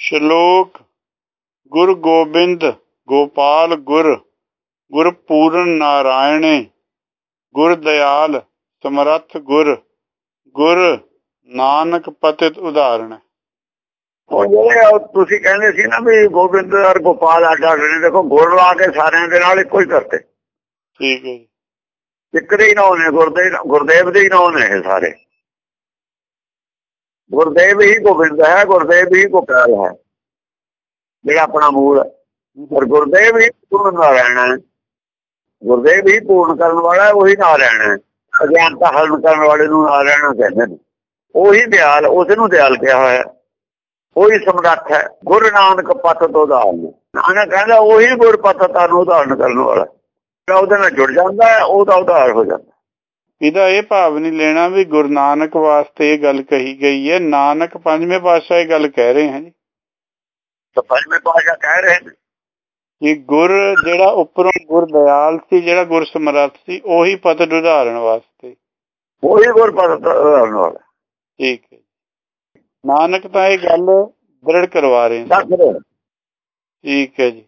ਸ਼ਲੋਕ ਗੁਰ ਗੋਬਿੰਦ ਗੋਪਾਲ ਗੁਰ ਗੁਰ ਪੂਰਨ ਨਾਰਾਇਣੇ ਗੁਰ ਦਿਆਲ ਸਮਰੱਥ ਗੁਰ ਗੁਰ ਨਾਨਕ ਪਤਿਤ ਉਦਾਹਰਣ। ਉਹ ਜਿਹੜੇ ਤੁਸੀਂ ਕਹਿੰਦੇ ਸੀ ਨਾ ਵੀ ਗੋਬਿੰਦ ਔਰ ਗੋਪਾਲ ਆਡਾ ਨੇ ਦੇਖੋ ਗੁਰ ਲਾ ਕੇ ਸਾਰਿਆਂ ਦੇ ਨਾਲ ਇੱਕੋ ਹੀ ਕਰਤੇ। ਠੀਕ ਹੈ ਜੀ। ਇੱਕ ਦੇ ਹੀ ਨਾਮ ਨੇ ਗੁਰਦੇਵ ਗੁਰਦੇਵ ਦੇ ਹੀ ਨਾਮ ਨੇ ਇਹ ਸਾਰੇ। ਗੁਰਦੇਵ ਹੀ ਗੋਬਿੰਦ ਹੈ, ਗੁਰਦੇਵ ਹੀ ਗੋਪਾਲ ਹੈ। ਜਿਹੜਾ ਆਪਣਾ ਮੂਲ ਹੈ। ਔਰ ਗੁਰਦੇਵ ਹੀ ਪੂਰਨ ਨਾਰਾਇਣ ਹੈ। ਗੁਰਦੇਵ ਹੀ ਪੂਰਨ ਕਰਨ ਵਾਲਾ ਉਹੀ ਨਾਰਾਇਣ ਹੈ। ਅਗਿਆਨਤਾ ਹਰਨ ਕਰਨ ਵਾਲੇ ਨੂੰ ਨਾਰਾਇਣ ਕਹਿੰਦੇ ਨੇ। ਉਹੀ ਦਿਆਲ ਉਸ ਨੂੰ ਦਿਆਲ ਕਿਹਾ ਹੋਇਆ ਉਹੀ ਸਮਰੱਥ ਹੈ। ਗੁਰੂ ਨਾਨਕ ਪਤ ਤੋਂ ਉਦਾਹਰਨ ਨਾਨਕ ਕਹਿੰਦਾ, ਉਹੀ ਗੁਰ ਪਤ ਨੂੰ ਉਦਾਹਰਨ ਕਰਨ ਵਾਲਾ ਜਿਹੜਾ ਉਹਦੇ ਨਾਲ ਜੁੜ ਜਾਂਦਾ ਹੈ, ਉਹਦਾ ਉਦਾਹਰ ਹੋ ਜਾਂਦਾ ਇਹਦਾ ਇਹ ਭਾਵ ਨਹੀਂ ਲੈਣਾ ਵੀ ਗੁਰੂ ਨਾਨਕ ਵਾਸਤੇ ਇਹ ਗੱਲ ਕਹੀ ਗਈ ਹੈ। ਨਾਨਕ ਪੰਜਵੇਂ ਪਾਤਸ਼ਾਹ ਇਹ ਗੱਲ ਕਹਿ ਰਹੇ ਹਨ ਜੀ। ਤਾਂ ਪੰਜਵੇਂ ਪਾਸ਼ਾ ਕਹਿ ਰਹੇ ਨੇ। ਕਿ ਗੁਰ ਜਿਹੜਾ ਉੱਪਰੋਂ ਗੁਰ ਦਿਆਲ ਸੀ ਜਿਹੜਾ ਗੁਰ ਸਮਰੱਥ ਸੀ ਉਹੀ ਪਤਿਤ ਉਦਾਹਰਣ ਵਾਸਤੇ। ਉਹੀ ਗੁਰ ਪਤ ਉਦਾਹਰਨ ਵਾਲਾ। ਠੀਕ ਹੈ ਨਾਨਕ ਤਾਂ ਇਹ ਗੱਲ ਦ੍ਰਿੜ ਕਰਵਾ ਰਹੇ ਨੇ। ਠੀਕ ਹੈ ਜੀ।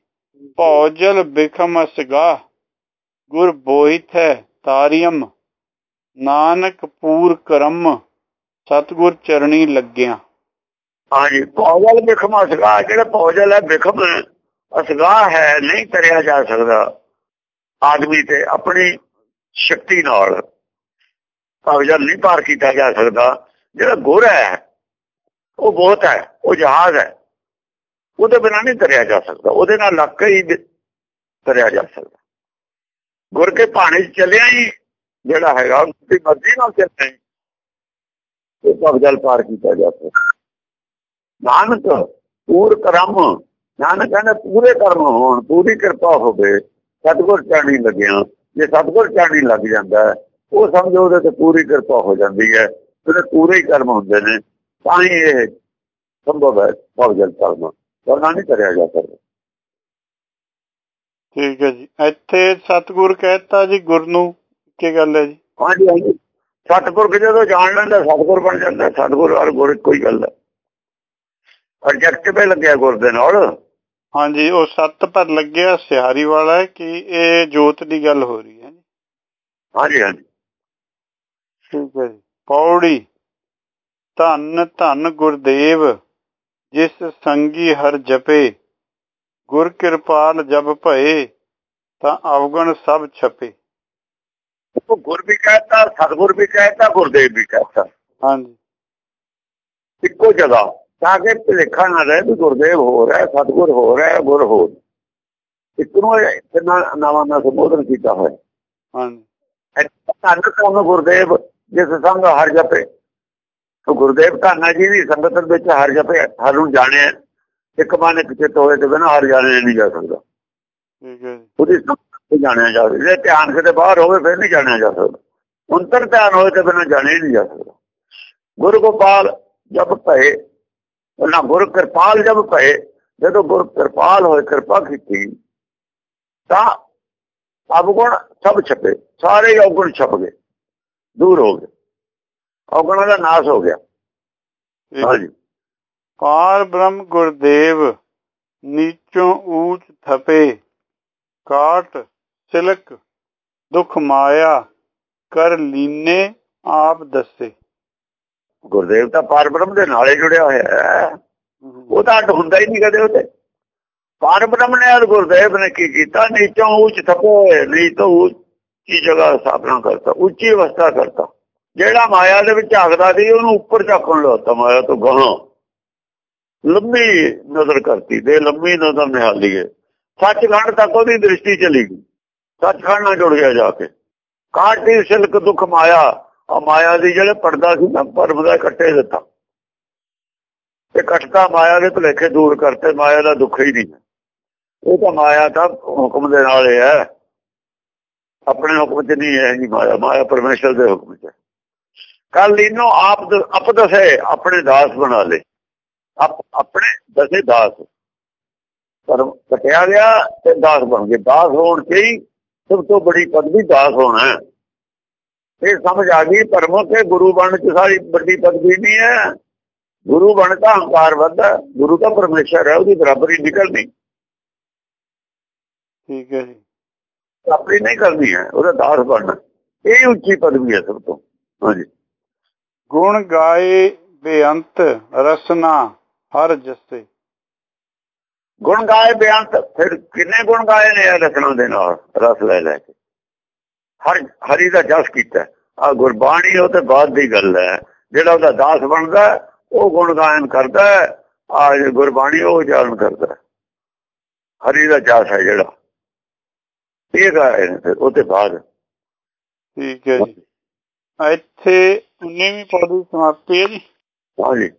ਭੌਜਲ ਬਿਖਮ ਅਸਗਾ ਗੁਰ ਬੋਹਿਤ ਹੈ ਤਾਰਿਯਮ ਨਾਨਕ ਪੂਰ ਕਰਮ, ਸਤਗੁਰ ਚਰਣੀ ਲੱਗਿਆ। ਹਾਂਜੀ ਪੌਜਲ ਬਿਖਮ ਅਸਗਾ, ਜਿਹੜਾ ਪੌਜਲ ਹੈ, ਬਿਖਮ ਅਸਗਾ ਹੈ, ਨਹੀਂ ਕਰਿਆ ਜਾ ਸਕਦਾ। ਆਦਮੀ ਤੇ ਆਪਣੀ ਸ਼ਕਤੀ ਨਾਲ ਪੌਜਲ ਨਹੀਂ ਪਾਰ ਕੀਤਾ ਜਾ ਸਕਦਾ। ਜਿਹੜਾ ਗੁਰ ਹੈ, ਉਹ ਬਹੁਤ ਹੈ, ਉਹ ਜਹਾਜ਼ ਹੈ। ਉਹਦੇ ਬਿਨਾਂ ਨਹੀਂ ਤਰਿਆ ਜਾ ਸਕਦਾ। ਉਹਦੇ ਨਾਲ ਲੱਕ ਹੀ ਤਰਿਆ ਜਾ ਸਕਦਾ। ਗੁਰ ਕੇ ਭਾਣੇ 'ਚ ਚੱਲਿਆ ਹੀ ਜਿਹੜਾ ਹੈਗਾ ਉਹਦੀ ਮਰਜ਼ੀ ਨਾਲ ਚੱਲਣਾ ਹੀ ਉਹ ਪਵਜਲ ਪਾਰ ਕੀਤਾ ਜਾ ਸਕਦਾ ਨਾਨਕ, ਪੂਰ ਕਰਮ। ਨਾਨਕ ਕਹਿੰਦਾ, ਪੂਰੇ ਕਰਮ ਹੋਣ, ਪੂਰੀ ਕਿਰਪਾ ਹੋਵੇ, ਸਤਗੁਰ ਚਾਣੀ ਲੱਗਿਆ। ਜੇ ਸਤਗੁਰ ਚਾਣੀ ਲੱਗ ਜਾਂਦਾ, ਉਹ ਸਮਝੋ ਉਹਦੇ ਤੇ ਪੂਰੀ ਕਿਰਪਾ ਹੋ ਜਾਂਦੀ ਹੈ। ਉਹਦੇ ਪੂਰੇ ਹੀ ਕਰਮ ਹੁੰਦੇ ਨੇ। ਤਾਂ ਹੀ ਇਹ ਸੰਭਵ ਹੈ ਪਵਜਲ ਕਰਨਾ ਵਰਨਾ ਨਹੀਂ ਕਰਿਆ ਜਾ ਸਕਦਾ। ਠੀਕ ਹੈ ਜੀ। ਇੱਥੇ ਸਤਗੁਰ ਕਹਿਤਾ ਜੀ, ਗੁਰ ਨੂੰ ਕੀ ਗੱਲ ਹੈ ਜੀ? ਹਾਂਜੀ ਹਾਂਜੀ। ਸਤਗੁਰ ਜਦੋਂ ਜਾਣ ਲੈਂਦਾ ਸਤਗੁਰ ਬਣ ਜਾਂਦਾ ਸਤਗੁਰ ਔਰ ਗੁਰ ਕੋਈ ਗੱਲ ਹੈ। ਪ੍ਰੋਜੈਕਟ ਤੇ ਲੱਗਿਆ ਗੁਰ ਦੇ ਨਾਲ। ਹਾਂਜੀ ਉਹ ਸੱਤ ਪਰ ਲੱਗਿਆ ਸਿਹਾਰੀ ਵਾਲਾ ਕਿ ਇਹ ਜੋਤ ਦੀ ਗੱਲ ਹੋ ਰਹੀ ਹੈ ਹਾਂਜੀ ਹਾਂਜੀ। ਠੀਕ ਹੈ ਜੀ। ਪੌੜੀ ਧੰਨ ਧੰਨ ਗੁਰਦੇਵ ਜਿਸ ਸੰਗੀ ਹਰ ਜਪੇ ਗੁਰ ਕਿਰਪਾਲ ਜਬ ਭਏ ਤਾਂ ਅਵਗਣ ਸਭ ਛਪੇ। ਉਹ ਗੁਰ ਵੀ ਕਹਿਤਾ ਸਤਗੁਰ ਵੀ ਕਹਿਤਾ ਗੁਰਦੇਵ ਵੀ ਕਹਿਤਾ। ਹਾਂਜੀ। ਇੱਕੋ ਜਗ੍ਹਾ। ਤਾਂ ਕਿ ਭੁਲੇਖਾ ਨਾ ਰਹੇ ਵੀ ਗੁਰਦੇਵ ਹੋ ਰਿਹਾ ਸਤਗੁਰ ਹੋ ਰਿਹਾ ਗੁਰ ਹੋ। ਇੱਕ ਨੂੰ ਨਾਵਾਂ ਨਾਲ ਸੰਬੋਧਨ ਕੀਤਾ ਹੋਇਆ। ਹਾਂਜੀ। ਧੰਨ ਧੰਨ ਗੁਰਦੇਵ? ਜਿਸ ਸੰਗ ਹਰ ਜਪੇ। ਉਹ ਗੁਰਦੇਵ ਧੰਨਾ ਜੀ ਦੀ ਸੰਗਤ ਵਿੱਚ ਹਰ ਜਪੇ ਹਰ ਨੂੰ ਜਾਣਿਆ। ਇੱਕ ਮਨ ਇੱਕ ਚਿੱਤ ਹੋਏ ਤੇ ਬਿਨਾਂ ਹਰ ਜਾਣਿਆ ਨਹੀਂ ਜਾ ਸਕਦਾ। ਠੀਕ ਹੈ ਉਹਦੀ ਤੋਂ ਜਾਣਿਆ ਜਾ ਸਕਦਾ। ਜੇ ਧਿਆਨ ਕਿਤੇ ਬਾਹਰ ਹੋਵੇ ਫਿਰ ਨਹੀਂ ਜਾਣਿਆ ਜਾ ਸਕਦਾ। ਅੰਤਰ ਧਿਆਨ ਹੋਏ ਤੇ ਬਿਨਾਂ ਜਾਣਿਆ ਨਹੀਂ ਜਾ ਸਕਦਾ। ਗੁਰੂ ਗੋਪਾਲ ਜਬ ਭਏ ਉਹਨਾਂ ਗੁਰ ਕਿਰਪਾਲ ਜਬ ਭਏ ਜਦੋਂ ਗੁਰ ਕਿਰਪਾਲ ਹੋਏ ਕਿਰਪਾ ਕੀਤੀ ਤਾਂ ਅਵਗੁਣ ਸਭ ਛਪੇ। ਸਾਰੇ ਔਗੁਣ ਛਪ ਗਏ। ਦੂਰ ਹੋ ਗਏ। ਔਗੁਣਾਂ ਦਾ ਨਾਸ਼ ਹੋ ਗਿਆ। ਹਾਂਜੀ। ਪਾਰ ਬ੍ਰਹਮ ਗੁਰਦੇਵ ਨੀਚੋਂ ਊਚ ਥਪੇ ਕਾਟ ਸਿਲਕ ਦੁਖ ਮਾਇਆ ਕਰ ਲੀਨੇ ਆਪ ਦੱਸੇ। ਗੁਰਦੇਵ ਤਾਂ ਪਾਰਬ੍ਰਹਮ ਦੇ ਨਾਲੇ ਜੁੜਿਆ ਹੋਇਆ ਹੈ। ਉਹ ਤਾਂ ਅੱਡ ਹੁੰਦਾ ਹੀ ਨਹੀਂ ਕਦੇ ਉਹਦੇ। ਪਾਰਬ੍ਰਹਮ ਨੇ ਔਰ ਗੁਰਦੇਵ ਨੇ ਕੀ ਕੀਤਾ? ਨੀਚੋਂ ਉੱਚ ਥਪੇ ਨੀਚੋਂ ਉੱਚੀ ਜਗ੍ਹਾ ਸਥਾਪਨਾ ਕਰਤਾ, ਉੱਚੀ ਅਵਸਥਾ ਕਰਤਾ। ਜਿਹੜਾ ਮਾਇਆ ਦੇ ਵਿੱਚ ਝਾਕਦਾ ਸੀ, ਉਹਨੂੰ ਉੱਪਰ ਝਾਕਣ ਲਾਤਾ ਮਾਇਆ ਤੋਂ ਗਾਹਾਂ। ਲੰਮੀ ਨਜ਼ਰ ਕਰਤੀ ਦੇ ਲੰਮੀ ਨਜ਼ਰ ਨਿਹਾਲੀ ਹੈ। ਸੱਚਖੰਡ ਤੱਕ ਉਹਦੀ ਦ੍ਰਿਸ਼ਟੀ ਚਲੀ ਗਈ। ਸੱਚਖੰਡ ਨਾਲ ਜੁੜ ਗਿਆ ਜਾ ਕੇ। ਕਾਟੀ ਸਿਲਕ ਦੁੱਖ ਮਾਇਆ, ਆ ਮਾਇਆ ਦੀ ਜਿਹੜੇ ਪਰਦਾ ਸੀ ਨਾ, ਪਰਮ ਦਾ ਕੱਟੇ ਦਿੱਤਾ। ਤੇ ਕੱਟਦਾ ਮਾਇਆ ਦੇ ਭੁਲੇਖੇ ਦੂਰ ਕਰਤੇ, ਮਾਇਆ ਦਾ ਦੁੱਖ ਹੀ ਨਹੀਂ। ਉਹ ਤਾਂ ਮਾਇਆ ਤਾਂ ਹੁਕਮ ਦੇ ਨਾਲ ਹੈ ਆਪਣੇ ਹੁਕਮ 'ਚ ਨਹੀਂ ਹੈ ਜੀ ਮਾਇਆ ਮਾਇਆ ਪਰਮੇਸ਼ਰ ਦੇ ਹੁਕਮ 'ਚ ਕੱਲ ਇਹਨੂੰ ਆਪ ਦ- ਦਸੇ, ਆਪਣੇ ਦਾਸ ਬਣਾ ਲੇ। ਆਪਣੇ ਦਸੇ ਦਾਸ। ਪਰ ਕਟਿਆ ਗਿਆ ਤੇ ਦਾਸ ਬਣ ਗਏ। ਦਾਸ ਹੋਣ ਤੇ ਹੀ ਸਭ ਤੋਂ ਬੜੀ ਪਦਵੀ ਦਾਸ ਹੋਣਾ ਹੈ। ਇਹ ਸਮਝ ਆ ਗਈ ਪਰਮੋ ਕੇ ਗੁਰੂ ਬਣਨ ਚ ਸਾਰੀ ਵੱਡੀ ਪਦਵੀ ਨਹੀਂ ਹੈ। ਗੁਰੂ ਬਣਦਾ ਹੰਕਾਰ ਵੱਧਦਾ ਗੁਰੂ ਤਾਂ ਪਰਮੇਸ਼ਰ ਹੈ ਉਹਦੀ ਬਰਾਬਰੀ ਨਿਕਲਣੀ ਠੀਕ ਹੈ ਜੀ। ਆਪਣੀ ਨਹੀਂ ਕਰਨੀ ਹੈ ਉਹਦਾ ਦਾਸ ਬਣਨਾ। ਇਹ ਉੱਚੀ ਪਦਵੀ ਹੈ ਸਭ ਤੋਂ। ਹਾਂਜੀ। ਗੁਣ ਗਾਏ ਬੇਅੰਤ ਰਸਨਾ ਹਰ ਜਸੇ। ਗੁਣ ਗਾਏ ਬਿਆੰਤ ਫਿਰ ਕਿੰਨੇ ਗੁਣ ਗਾਏ ਨੇ ਰਸਨਾ ਦੇ ਨਾਲ ਰਸ ਲੈ ਲੈ ਕੇ। ਹਰ ਹਰੀ ਦਾ ਜਸ ਕੀਤਾ। ਆ ਗੁਰਬਾਣੀ ਉਹ ਤੇ ਬਾਅਦ ਦੀ ਗੱਲ ਹੈ। ਜਿਹੜਾ ਉਹਦਾ ਦਾਸ ਬਣਦਾ ਉਹ ਗੁਣ ਗਾਇਨ ਕਰਦਾ ਆ ਗੁਰਬਾਣੀ ਉਹ ਜਾਣ ਕਰਦਾ ਹਰੀ ਦਾ ਜਸ ਹੈ ਜਿਹੜਾ। ਇਹ ਗਾਏ ਨੇ ਉਹ ਤੇ ਬਾਅਦ। ਠੀਕ ਹੈ ਜੀ। ਇੱਥੇ 19ਵੀਂ ਪੌੜੀ ਸਮਾਪਤੀ ਹੈ ਜੀ। ਹਾਂਜੀ।